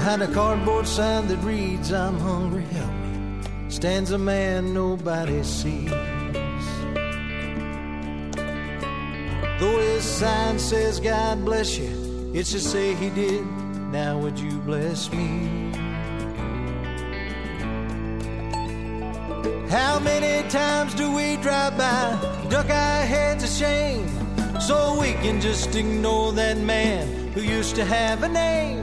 Behind a cardboard sign that reads, I'm hungry, help me, stands a man nobody sees. Though his sign says, God bless you, it should say he did. Now would you bless me? How many times do we drive by, duck our heads ashamed, so we can just ignore that man who used to have a name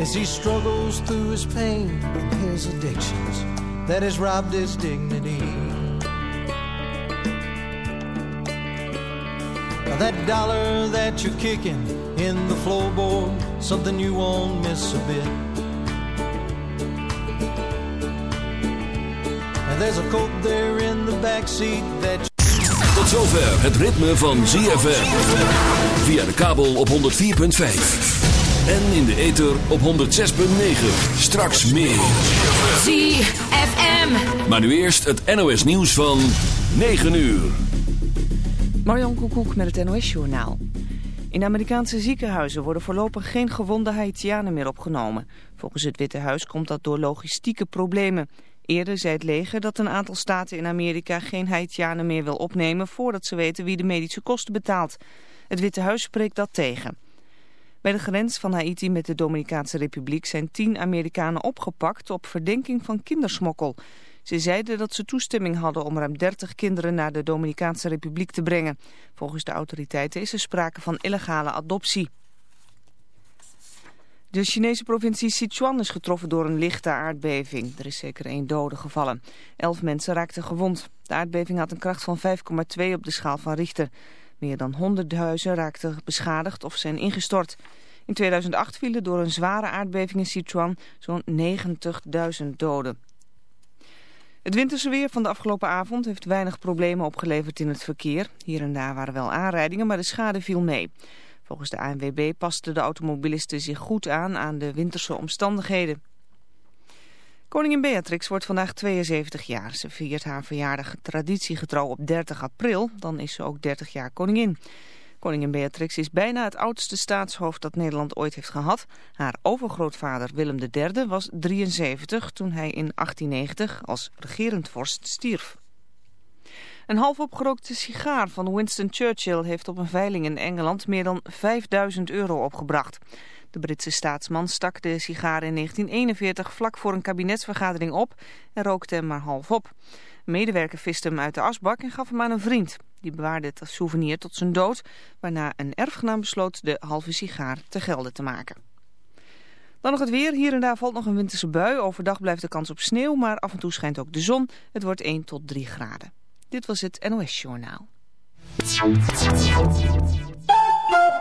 as he struggles through his pain and his addictions that has robbed his dignity? That dollar that you're kicking in the floorboard, something you won't miss a bit. And there's a coat there in the backseat that. Tot zover het ritme van ZFM. Via de kabel op 104.5. En in de ether op 106.9. Straks meer. ZFM. Maar nu eerst het NOS nieuws van 9 uur. Marjan Koekoek met het NOS-journaal. In Amerikaanse ziekenhuizen worden voorlopig geen gewonde Haitianen meer opgenomen. Volgens het Witte Huis komt dat door logistieke problemen. Eerder zei het leger dat een aantal staten in Amerika geen Haitianen meer wil opnemen... voordat ze weten wie de medische kosten betaalt. Het Witte Huis spreekt dat tegen. Bij de grens van Haiti met de Dominicaanse Republiek zijn tien Amerikanen opgepakt op verdenking van kindersmokkel... Ze zeiden dat ze toestemming hadden om ruim 30 kinderen naar de Dominicaanse Republiek te brengen. Volgens de autoriteiten is er sprake van illegale adoptie. De Chinese provincie Sichuan is getroffen door een lichte aardbeving. Er is zeker één dode gevallen. Elf mensen raakten gewond. De aardbeving had een kracht van 5,2 op de schaal van Richter. Meer dan 100 huizen raakten beschadigd of zijn ingestort. In 2008 vielen door een zware aardbeving in Sichuan zo'n 90.000 doden. Het winterse weer van de afgelopen avond heeft weinig problemen opgeleverd in het verkeer. Hier en daar waren wel aanrijdingen, maar de schade viel mee. Volgens de ANWB pasten de automobilisten zich goed aan aan de winterse omstandigheden. Koningin Beatrix wordt vandaag 72 jaar. Ze viert haar verjaardag traditiegetrouw op 30 april. Dan is ze ook 30 jaar koningin. Koningin Beatrix is bijna het oudste staatshoofd dat Nederland ooit heeft gehad. Haar overgrootvader Willem III was 73 toen hij in 1890 als regerend vorst stierf. Een half opgerookte sigaar van Winston Churchill heeft op een veiling in Engeland meer dan 5000 euro opgebracht. De Britse staatsman stak de sigaar in 1941 vlak voor een kabinetsvergadering op en rookte hem maar half op. Een medewerker viste hem uit de asbak en gaf hem aan een vriend. Die bewaarde het als souvenir tot zijn dood, waarna een erfgenaam besloot de halve sigaar te gelden te maken. Dan nog het weer. Hier en daar valt nog een winterse bui. Overdag blijft de kans op sneeuw, maar af en toe schijnt ook de zon. Het wordt 1 tot 3 graden. Dit was het NOS Journaal.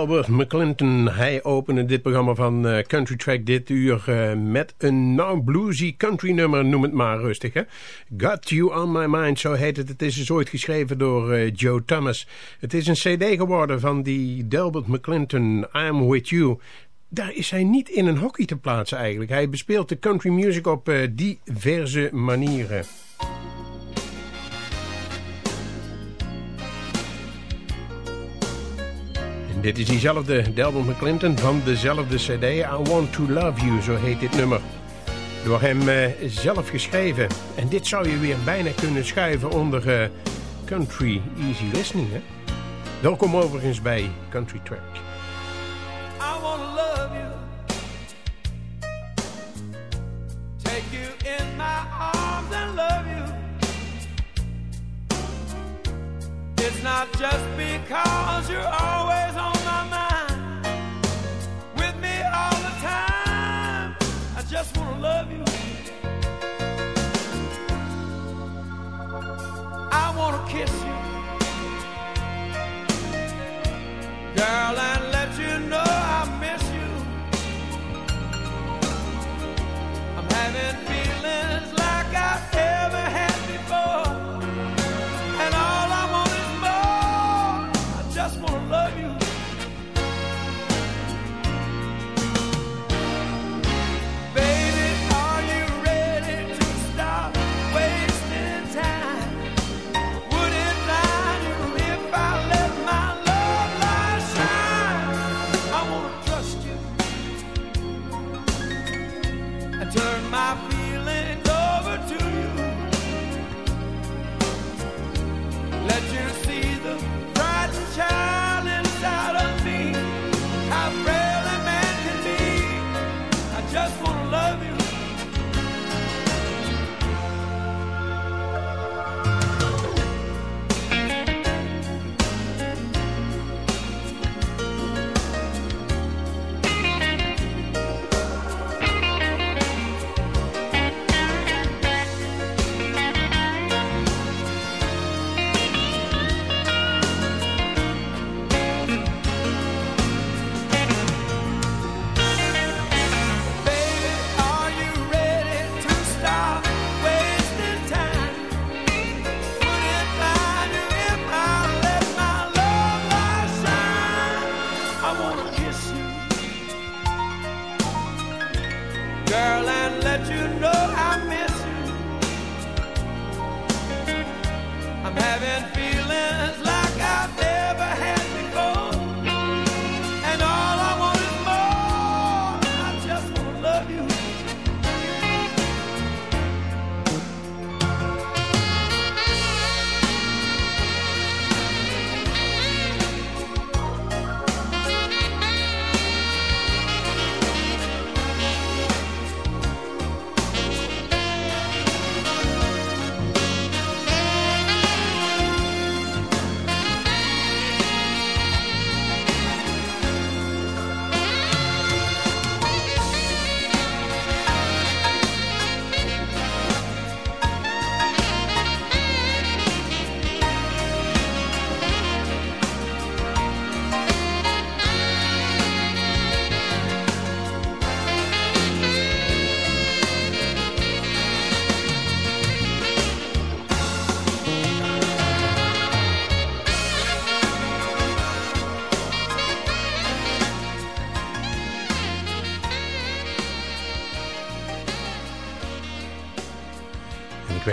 Delbert McClinton, hij opende dit programma van uh, Country Track dit uur uh, met een nou bluesy country nummer, noem het maar rustig. Got You On My Mind, zo heet het. Het is dus ooit geschreven door uh, Joe Thomas. Het is een cd geworden van die Delbert McClinton, I'm With You. Daar is hij niet in een hockey te plaatsen eigenlijk. Hij bespeelt de country music op diverse manieren. Dit is diezelfde Delbert McClinton van dezelfde cd I Want To Love You, zo heet dit nummer. Door hem uh, zelf geschreven. En dit zou je weer bijna kunnen schuiven onder uh, Country Easy Listening. Hè? Welkom overigens bij Country Track. I wanna love you Take you in my arms and love you It's not just because you're always on my mind. With me all the time. I just want to love you. I want to kiss you. Girl, and let you know I miss you. I'm having feelings like I've ever had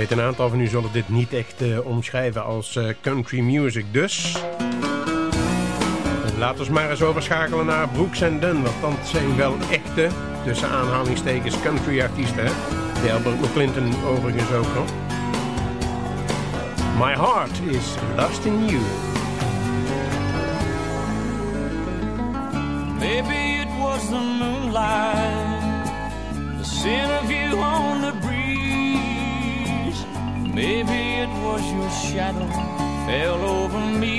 weet een aantal van u zullen dit niet echt eh, omschrijven als eh, country music. Dus laten we maar eens overschakelen naar Brooks and Dunn. Want dat zijn wel echte, tussen aanhalingstekens, country artiesten. Hè? De Albert McClinton overigens ook nog. My heart is lost in you. Maybe it was your shadow fell over me.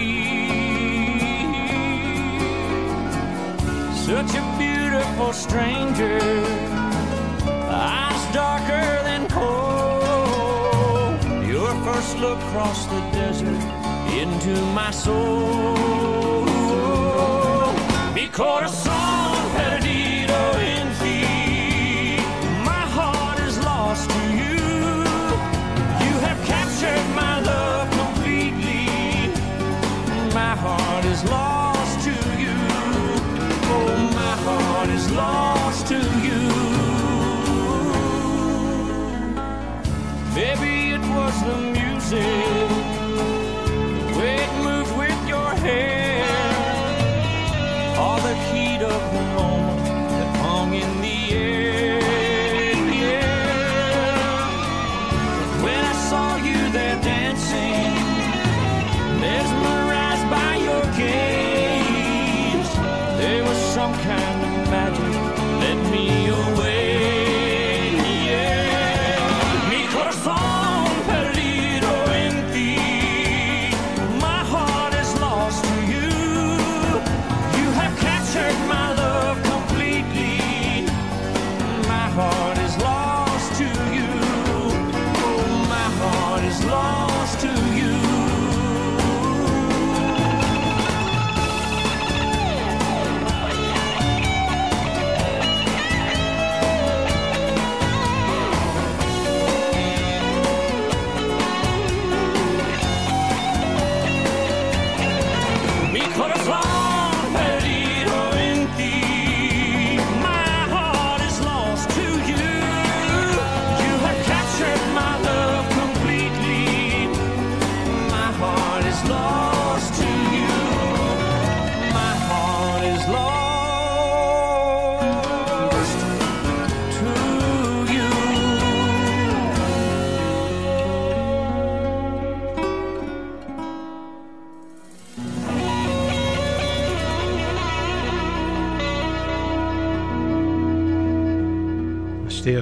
Such a beautiful stranger, eyes darker than coal. Your first look across the desert into my soul. Because. my heart is lost to you. Oh, my heart is lost to you. Maybe it was the music.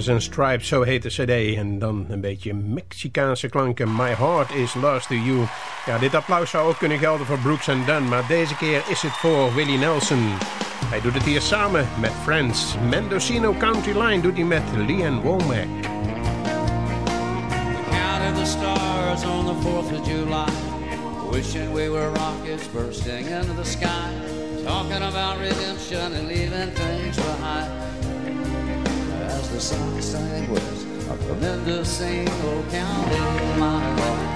And Stripes, zo heet de cd. En dan een beetje Mexicaanse klanken. My Heart is Lost to You. Ja, dit applaus zou ook kunnen gelden voor Brooks and Dunn. Maar deze keer is het voor Willie Nelson. Hij doet het hier samen met Friends. Mendocino County Line doet hij met Leanne Womack. We count of the stars on the 4th of July. Wishing we were rockets bursting into the sky. Talking about redemption and leaving things behind. the song sang was a tremendous single county my.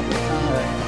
all the time.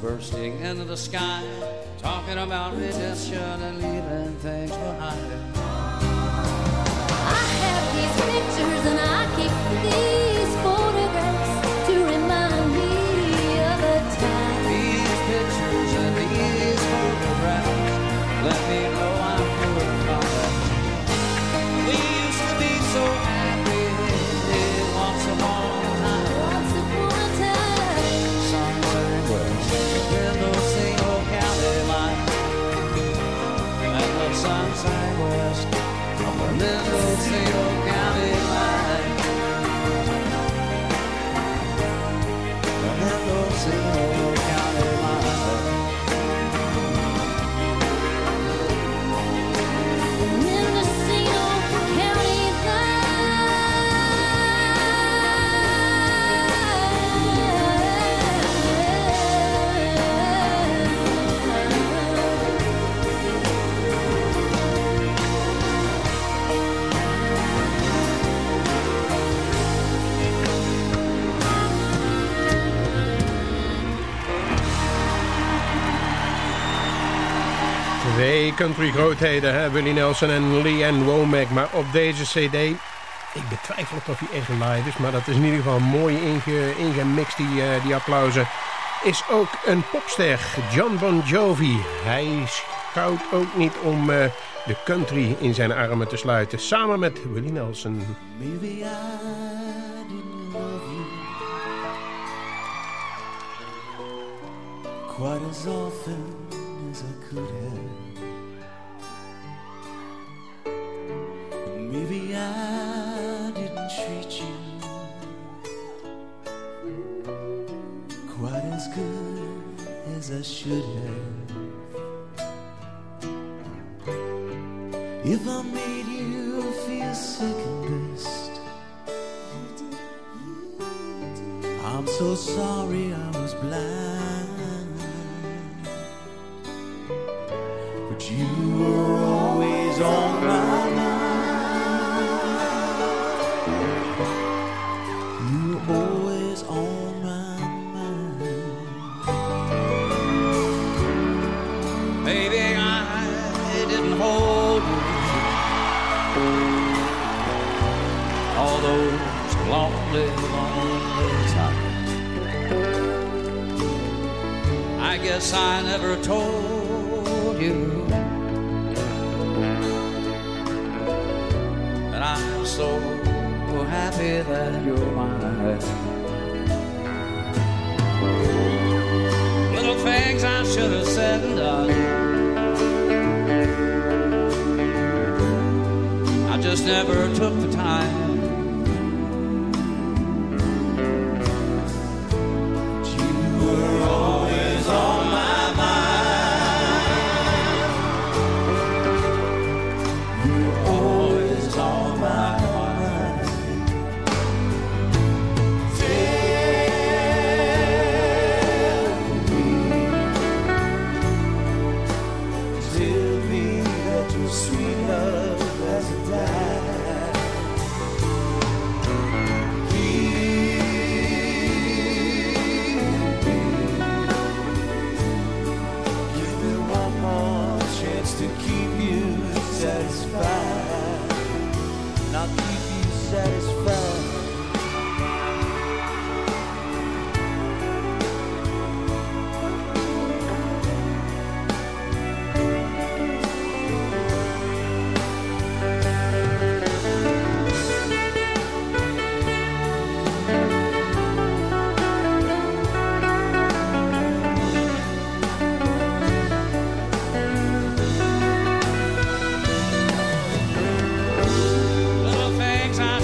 Bursting into the sky. Talking about redemption and leaving things behind. I have these pictures and I keep these of country grootheden, hè? Willie Nelson en Lee Ann Womack. Maar op deze cd, ik betwijfel of hij echt live is... maar dat is in ieder geval mooi inge, ingemixt, die, eh, die applausen... is ook een popster, John Bon Jovi. Hij schouwt ook niet om eh, de country in zijn armen te sluiten. Samen met Willie Nelson. Maybe I didn't love you quite as often as I could have. Maybe I didn't treat you quite as good as I should have. If I made you feel second best, I'm so sorry I was blind. But you were always on I guess I never told you that I'm so happy that you're mine. Little things I should have said and done. I just never took the time.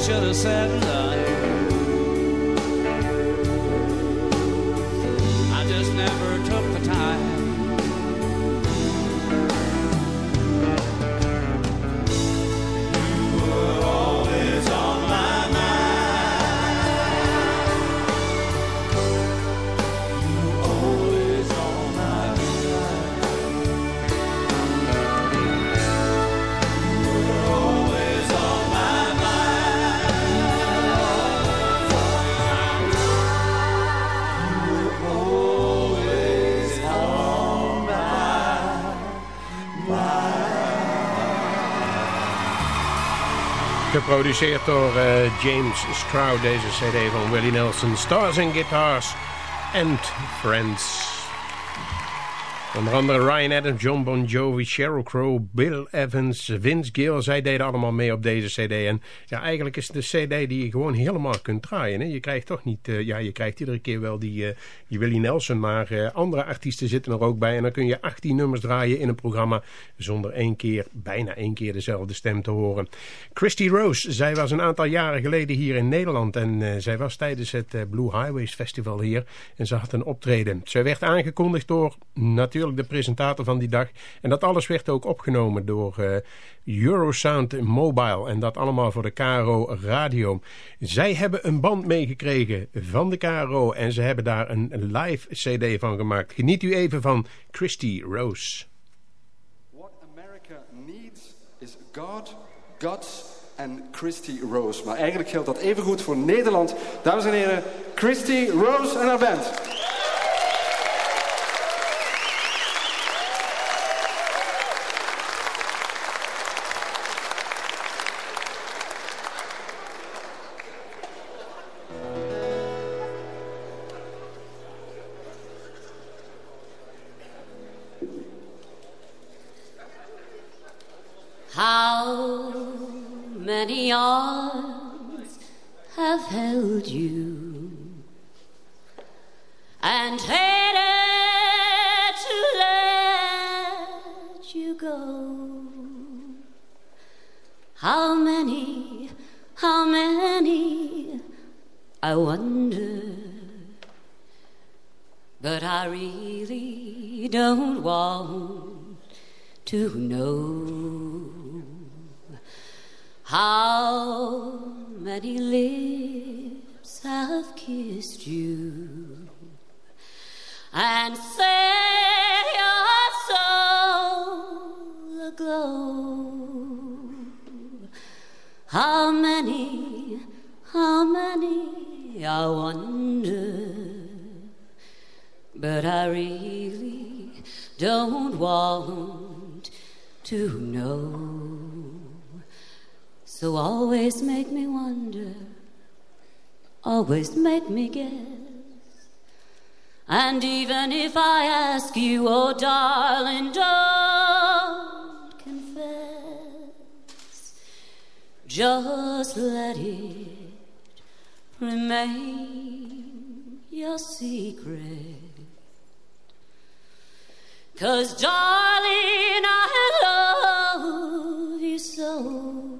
Should have said and. Geproduceerd door uh, James Stroud, deze cd van Willie Nelson. Stars and Guitars and Friends. Onder andere Ryan Adams, John Bon Jovi, Sheryl Crow, Bill Evans, Vince Gill. Zij deden allemaal mee op deze cd. En ja, eigenlijk is het de cd die je gewoon helemaal kunt draaien. Hè? Je krijgt toch niet... Uh, ja, je krijgt iedere keer wel die, uh, Willie Nelson. Maar uh, andere artiesten zitten er ook bij. En dan kun je 18 nummers draaien in een programma... zonder één keer, bijna één keer dezelfde stem te horen. Christy Rose, zij was een aantal jaren geleden hier in Nederland. En zij was tijdens het Blue Highways Festival hier. En ze had een optreden. Zij werd aangekondigd door natuurlijk de presentator van die dag. En dat alles werd ook opgenomen door uh, Eurosound Mobile. En dat allemaal voor de KRO Radio. Zij hebben een band meegekregen van de KRO. En ze hebben daar een live cd van gemaakt. Geniet u even van Christy Rose. What America needs is God, Gods en Christy Rose. Maar eigenlijk geldt dat even goed voor Nederland. Dames en heren, Christy Rose en haar band. Held you and hated to let you go? How many, how many, I wonder, but I really don't want to know. How many lips have kissed you and set your soul aglow? How many, how many, I wonder, but I really don't want to know. So always make me wonder, always make me guess. And even if I ask you, oh darling, don't confess. Just let it remain your secret. Cause darling, I love you so.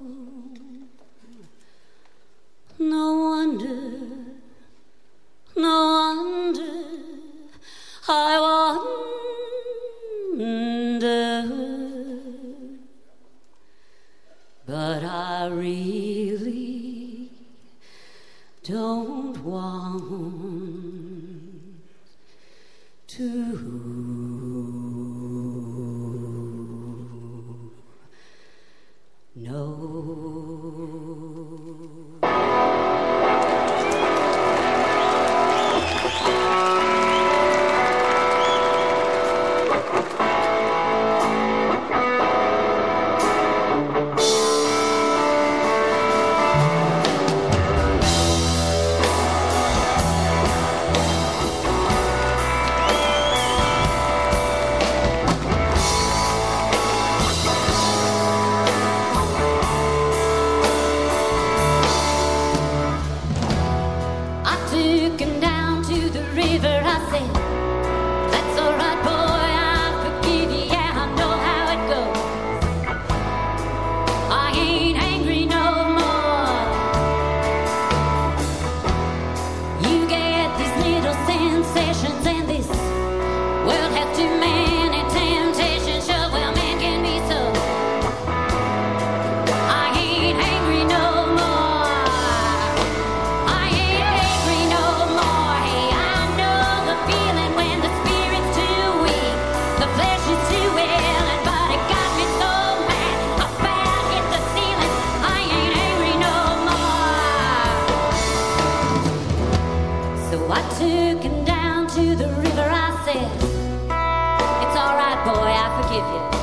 give you.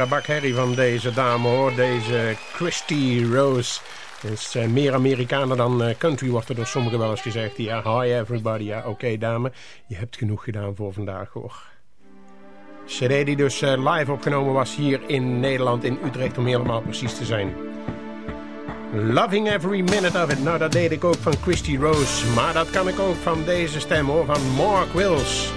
Lekkere bakherrie van deze dame hoor. Deze Christy Rose. Is uh, meer Amerikaner dan uh, country, wordt er door sommigen wel eens gezegd. Ja, hi everybody. Ja, oké dame. Je hebt genoeg gedaan voor vandaag hoor. CD die dus uh, live opgenomen was hier in Nederland, in Utrecht om helemaal precies te zijn. Loving every minute of it. Nou, dat deed ik ook van Christy Rose. Maar dat kan ik ook van deze stem hoor, van Mark Wills.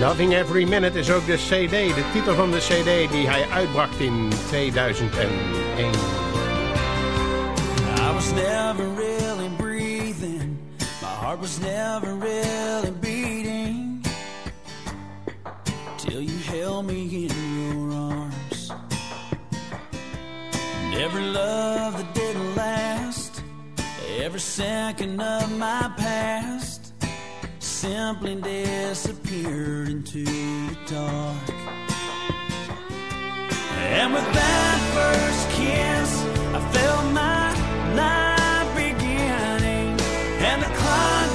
Loving Every Minute is ook de CD, de titel van de CD die hij uitbracht in 2001. I was never really breathing. My heart was never really beating. Till you held me in your arms. And every love that didn't last, every second of my past simply disappeared into the dark. And with that first kiss, I felt my life beginning, and the clock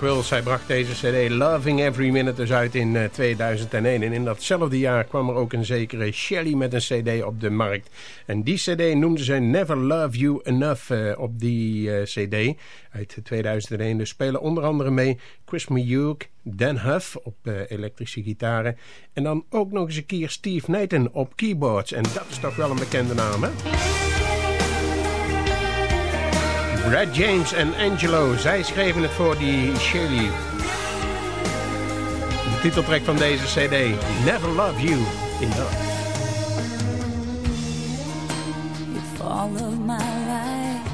Mark Wills, hij bracht deze cd Loving Every Minute dus uit in eh, 2001. En in datzelfde jaar kwam er ook een zekere Shelly met een cd op de markt. En die cd noemden ze Never Love You Enough eh, op die eh, cd uit 2001. Dus spelen onder andere mee Chris Hugh, Dan Huff op eh, elektrische gitaren. En dan ook nog eens een keer Steve Nathan op keyboards. En dat is toch wel een bekende naam, hè? Brad James en Angelo, zij schreven het voor die Chely. De titeltrack van deze cd, Never Love You Enough. If all of my life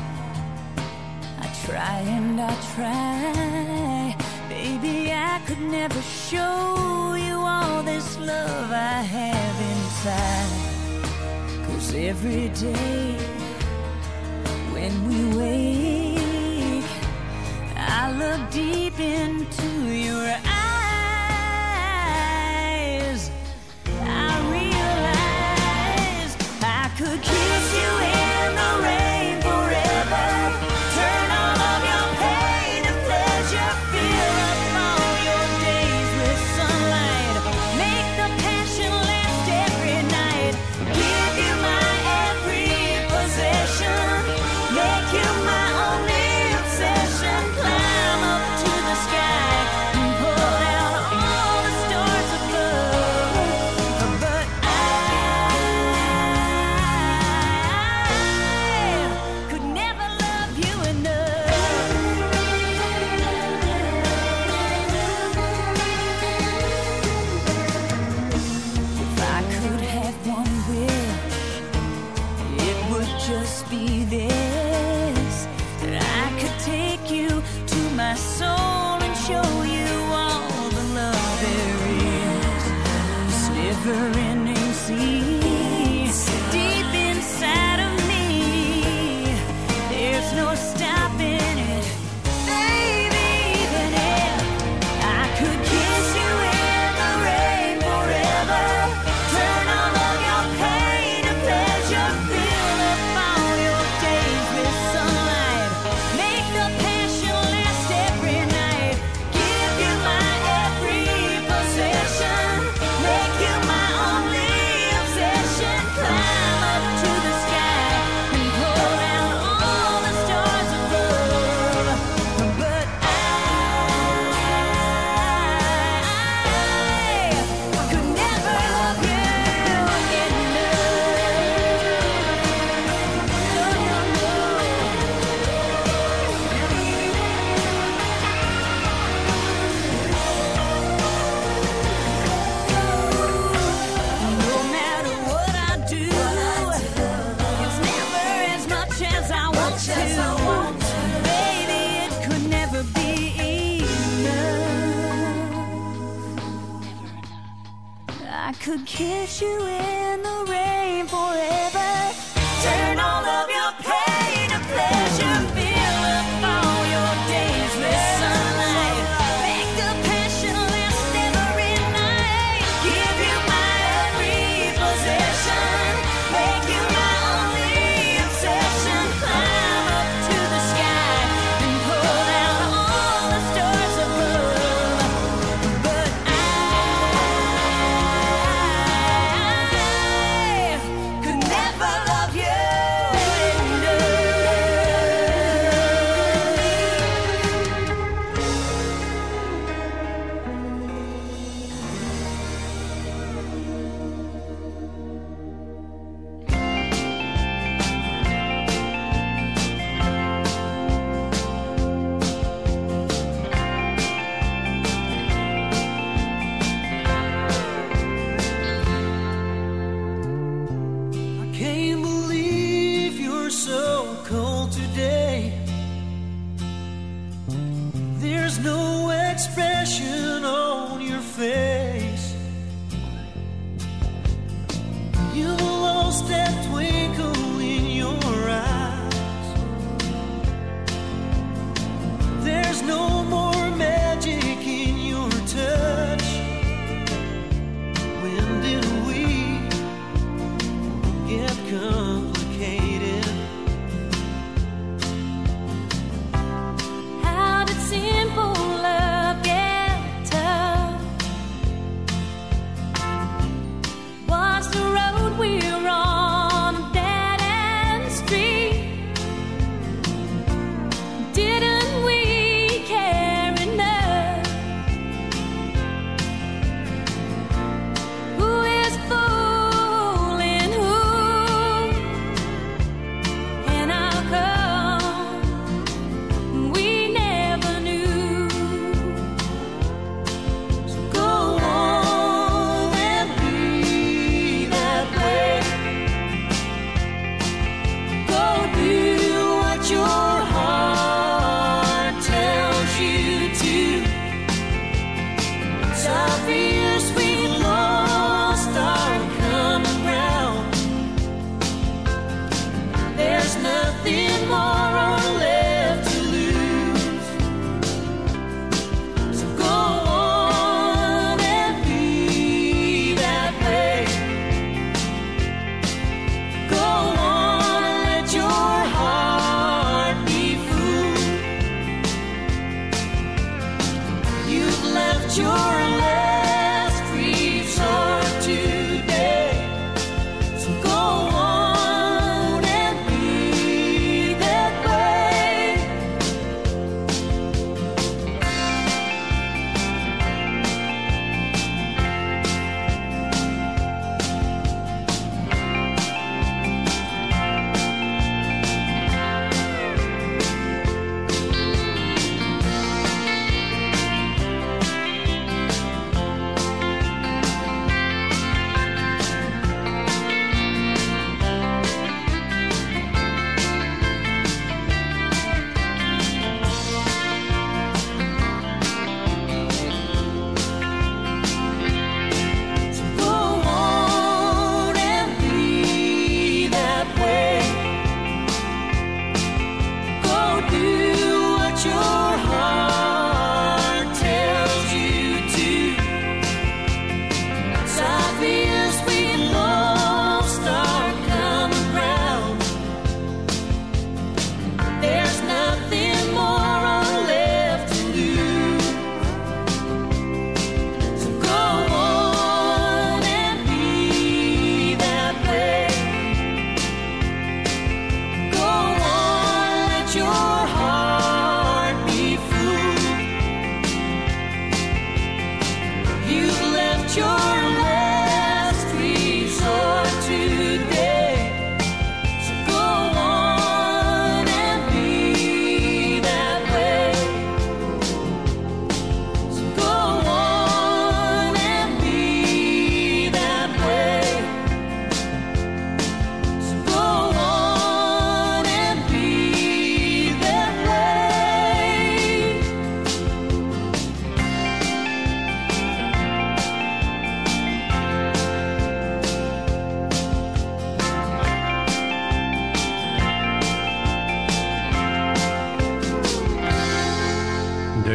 I try and I try. Baby, I could never show you all this love I have inside. Cause every day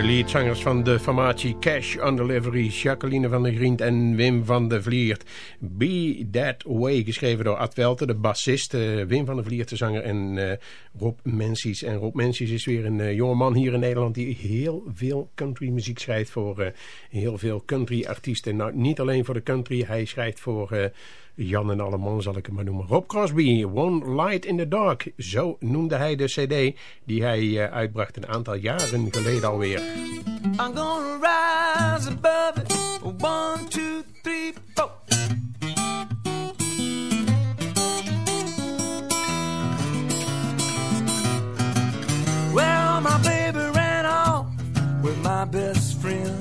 leadzangers van de formatie Cash on Delivery, Jacqueline van der Grient en Wim van der Vliert. Be That Way, geschreven door Ad de bassist, uh, Wim van der Vliert, de zanger en uh, Rob Mensies. En Rob Mensies is weer een uh, jonge man hier in Nederland die heel veel country muziek schrijft voor heel veel country artiesten. Nou, niet alleen voor de country, hij schrijft voor Jan en Alleman zal ik hem maar noemen. Rob Crosby, One Light in the Dark. Zo noemde hij de cd die hij uh, uitbracht een aantal jaren geleden alweer. I'm gonna rise above it. One, two, three, four. Well, my baby ran off with my best friend.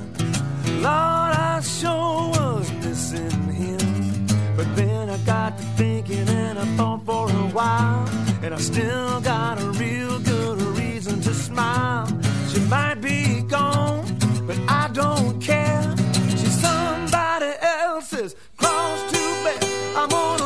Lord, I sure was missing him. But then I got to thinking and I thought for a while. And I still got a real good reason to smile. She might be gone, but I don't care. She's somebody else's cross to bear. I'm gonna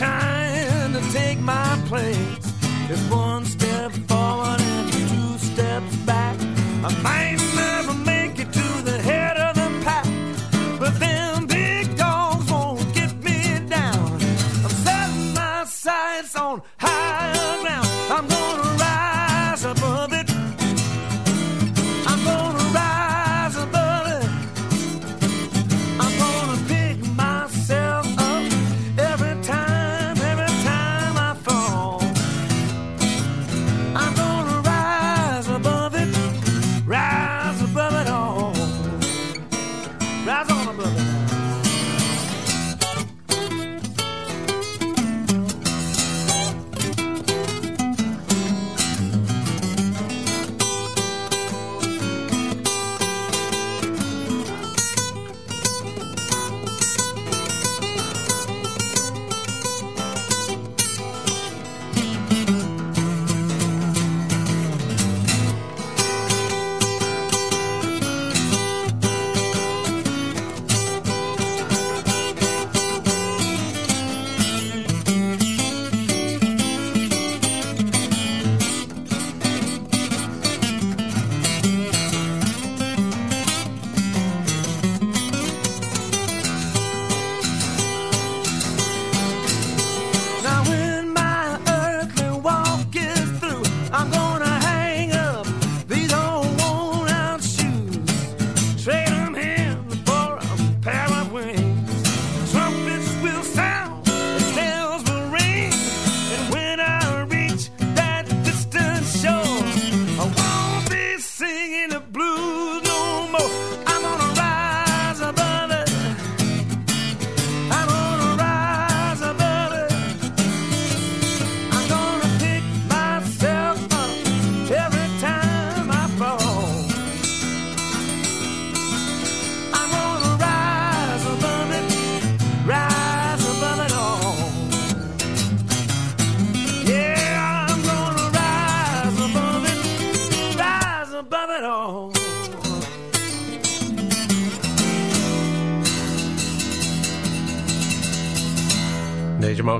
trying to take my place. It's one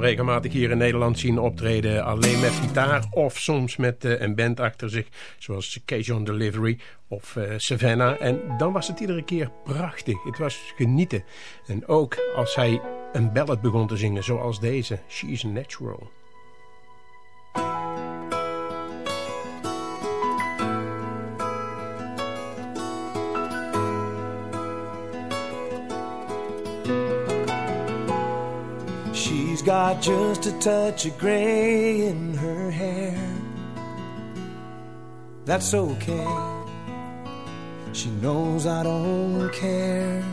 Regelmatig hier in Nederland zien optreden. Alleen met gitaar of soms met uh, een band achter zich. Zoals Cajun Delivery of uh, Savannah. En dan was het iedere keer prachtig. Het was genieten. En ook als hij een ballad begon te zingen zoals deze. She's Natural. Got just a touch of gray in her hair. That's okay. She knows I don't care.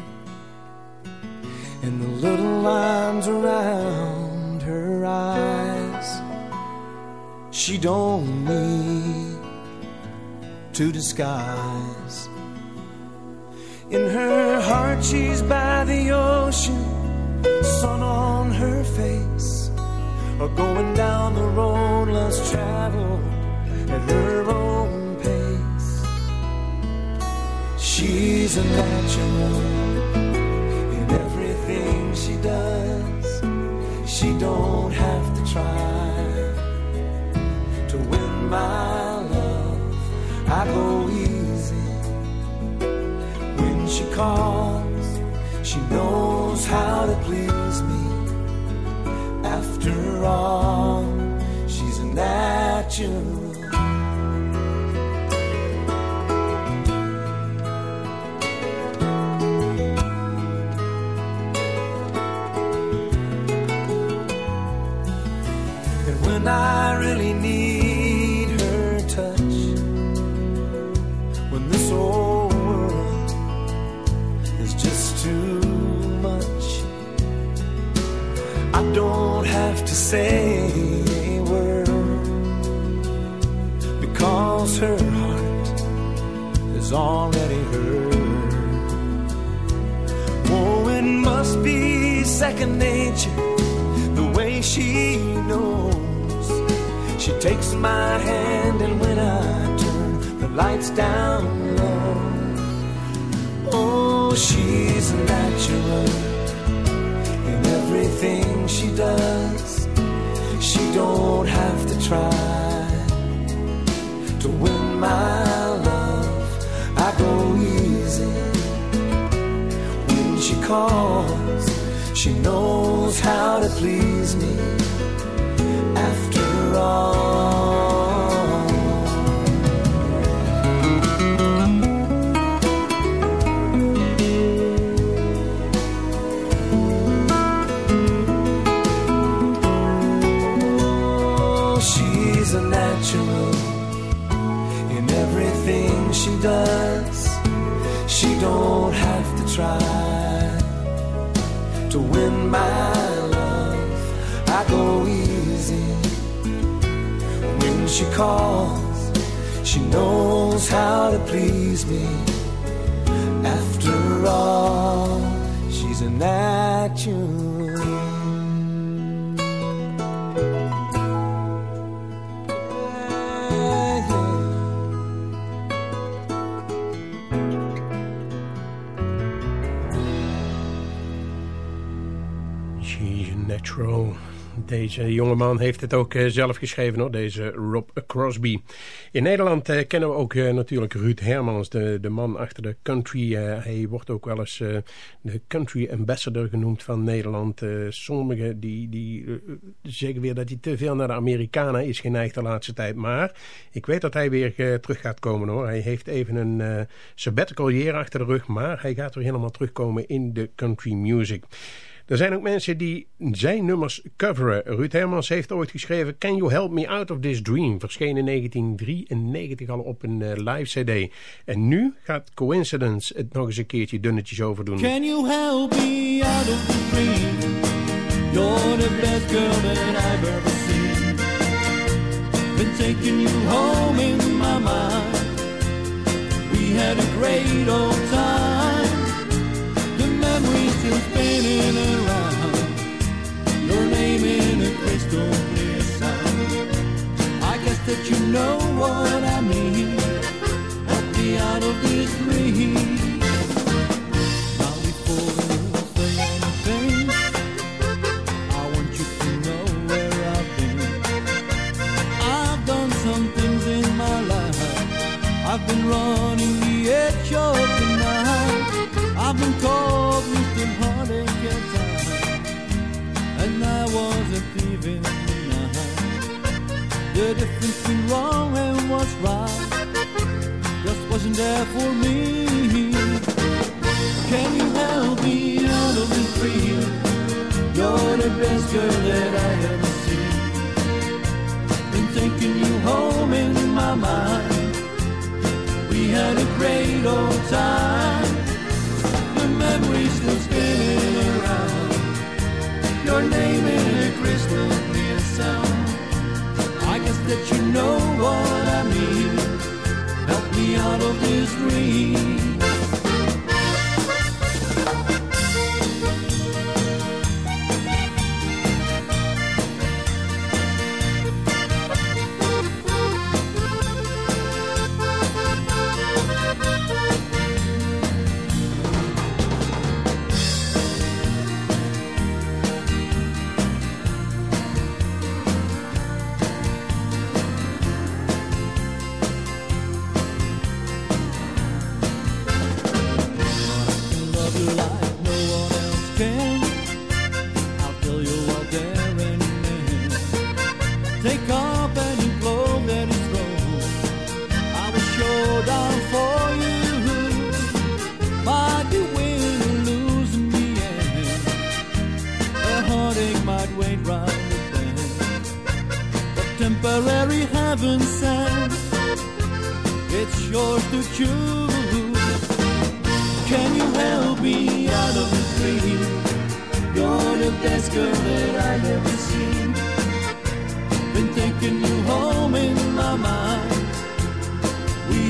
And the little lines around her eyes, she don't need to disguise. In her heart, she's by the ocean, sun on her face, or going down the road less traveled at her own pace. She's a natural in everything she does. She don't have to try to win my love. I go easy when she calls. She knows how to please me. After all, she's a natural. Nature the way she knows. She takes my hand, and when I turn the lights down low, oh, she's natural in everything she does. She don't have to try to win my love. I go easy when she calls. She knows how to please me. After all. She calls. She knows how to please me. After all, she's a natural. She's a natural. Deze jongeman heeft het ook eh, zelf geschreven, hoor, deze Rob Crosby. In Nederland eh, kennen we ook eh, natuurlijk Ruud Hermans, de, de man achter de country. Hij wordt ook wel eens de country ambassador genoemd van Nederland. Sommigen die, die zeggen weer dat hij te veel naar de Amerikanen is geneigd de laatste tijd. Maar ik weet dat hij weer terug gaat komen hoor. Hij heeft even een sabbatical year achter de rug, maar hij gaat weer helemaal terugkomen in de country music. Er zijn ook mensen die zijn nummers coveren. Ruud Hermans heeft ooit geschreven Can You Help Me Out of This Dream? Verscheen in 1993 al op een eh, live cd. En nu gaat Coincidence het nog eens een keertje dunnetjes over doen. Can you help me out of the dream? You're the best girl that ever seen. Been taking you home in my mind. We had a great old time. Spinning around. Your name in a crystal clear sound. I guess that you know what I mean. Help me out of this dream. Now before you say anything, I want you to know where I've been. I've done some things in my life. I've been running the edge of the night. I've been called and I was a thief in the night. The difference between wrong and what's right just wasn't there for me. Can you help me out of this dream? You're the best girl that I ever seen. Been taking you home in my mind. We had a great old time. The memories still spinning. Your name in a crystal clear sound. I guess that you know what I mean. Help me out of this dream.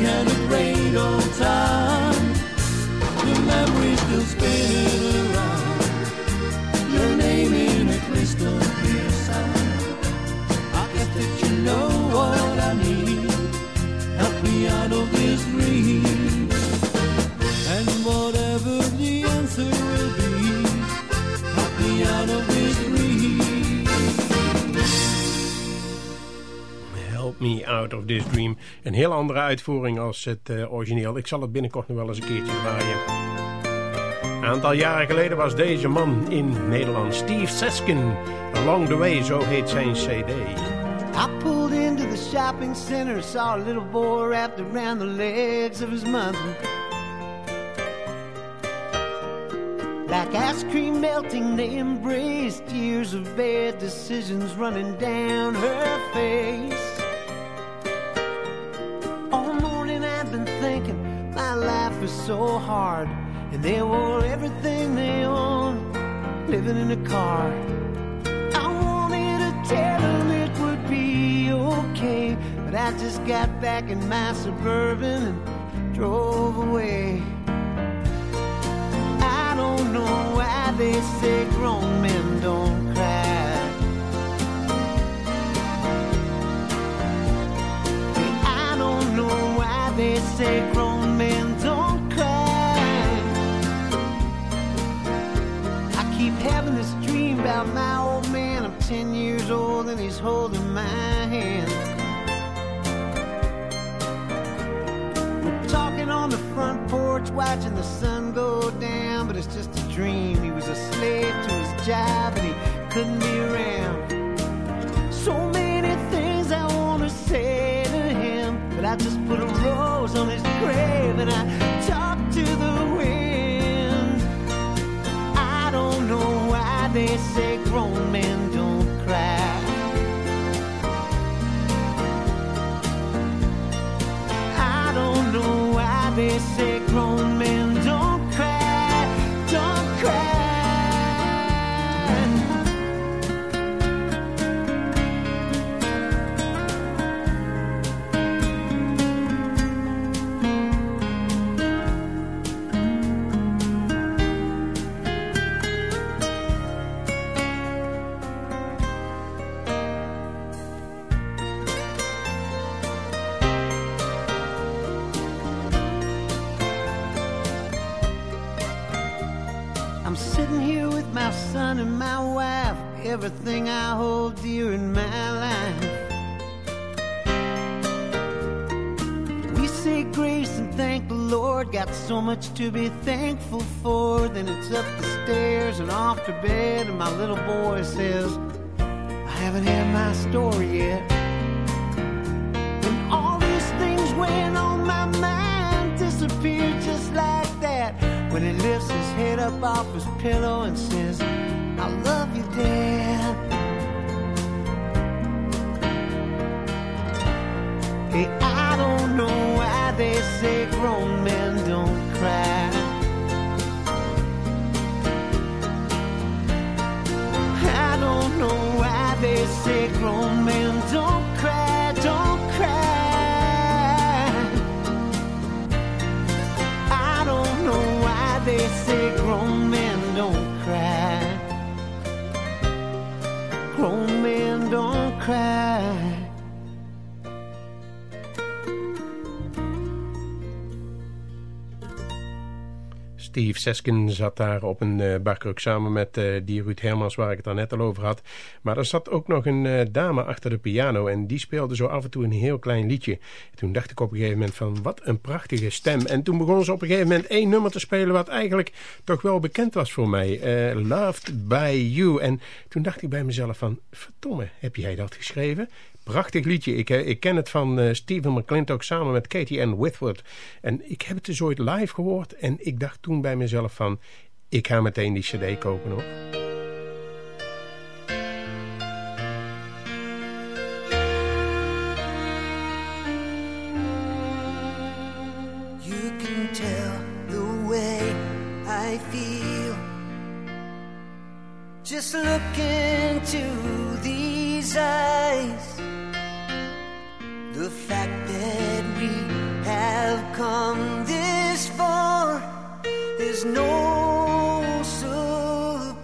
Had a great old time. The memories still spinning Me Out of This Dream. Een heel andere uitvoering als het uh, origineel. Ik zal het binnenkort nog wel eens een keertje draaien. Een aantal jaren geleden was deze man in Nederland. Steve Seskin. Along the Way, zo heet zijn cd. I pulled into the shopping center, saw a little boy wrapped around the legs of his mother. Like ice cream melting, they embraced years of bad decisions running down her face. Was so hard, and they wore everything they own, living in a car. I wanted to tell them it would be okay, but I just got back in my suburban and drove away. I don't know why they say grown men don't cry. I don't know why they say grown men having this dream about my old man. I'm 10 years old and he's holding my hand. We're talking on the front porch, watching the sun go down, but it's just a dream. He was a slave to his job and he couldn't be around. So many things I want to say to him, but I just put a rose on his grave and I they say grown men don't cry. I don't know why they say grown men everything I hold dear in my life. We say grace and thank the Lord, got so much to be thankful for. Then it's up the stairs and off to bed, and my little boy says, I haven't had my story yet. And all these things weighing on my mind disappeared just like that when he lifts his head up off his pillow and says, I love you, Dad. Grown men don't cry. Steve Seskin zat daar op een uh, barkruk samen met uh, die Ruud Hermans waar ik het net al over had. Maar er zat ook nog een uh, dame achter de piano en die speelde zo af en toe een heel klein liedje. Toen dacht ik op een gegeven moment van wat een prachtige stem. En toen begon ze op een gegeven moment één nummer te spelen wat eigenlijk toch wel bekend was voor mij. Loved by You. En toen dacht ik bij mezelf van verdomme, heb jij dat geschreven? Prachtig liedje. Ik, eh, ik ken het van eh, uh, Stephen McClintock samen met Katie Ann Whitworth. En ik heb het dus ooit live gehoord. En ik dacht toen bij mezelf van... Ik ga meteen die cd kopen hoor. You can tell the way I feel Just look into these eyes The fact that we have come this far is no surprise.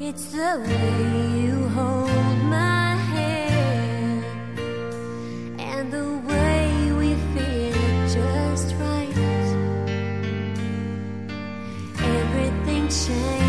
It's the way you hold my hand and the way we feel just right. Everything changes.